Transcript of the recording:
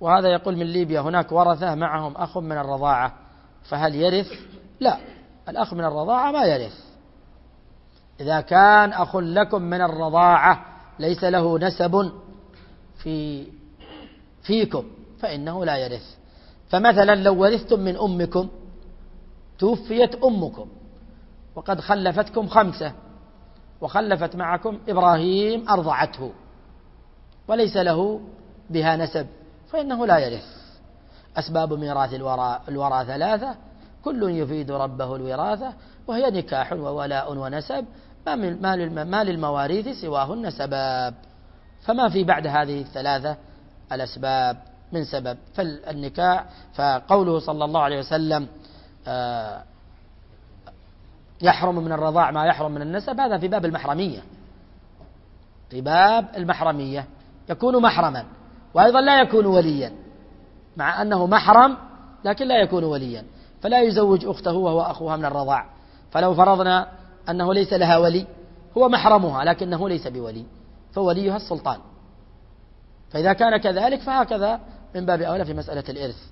وهذا يقول من ليبيا هناك ورثة معهم أخ من الرضاعة. فهل يرث؟ لا الأخ من الرضاعة ما يرث. إذا كان أخ لكم من الرضاعة ليس له نسب في فيكم فإنه لا يرث. فمثلا لو ورثتم من أمكم توفيت أمكم وقد خلفتكم خمسة وخلفت معكم إبراهيم أرضعته وليس له بها نسب. فإنه لا يرث. أسباب ميراث الورى, الورى ثلاثة. كل يفيد ربه الوراثة وهي نكاح وولاء ونسب. ما للمواريث سواهن سباب. فما في بعد هذه الثلاثة الأسباب؟ من سبب؟ فالنكاح فقوله صلى الله عليه وسلم آه، يحرم من الرضاع ما يحرم من النسب هذا في باب المحرمية. في باب المحرمية. يكون محرما. وأيضا لا يكون وليا مع أنه محرم لكن لا يكون وليا. فلا يزوج أخته وهو أخوها من الرضاع. فلو فرضنا أنه ليس لها ولي هو محرمها لكنه ليس بولي فوليها السلطان. فإذا كان كذلك فهكذا من باب أولى في مسألة الإرث.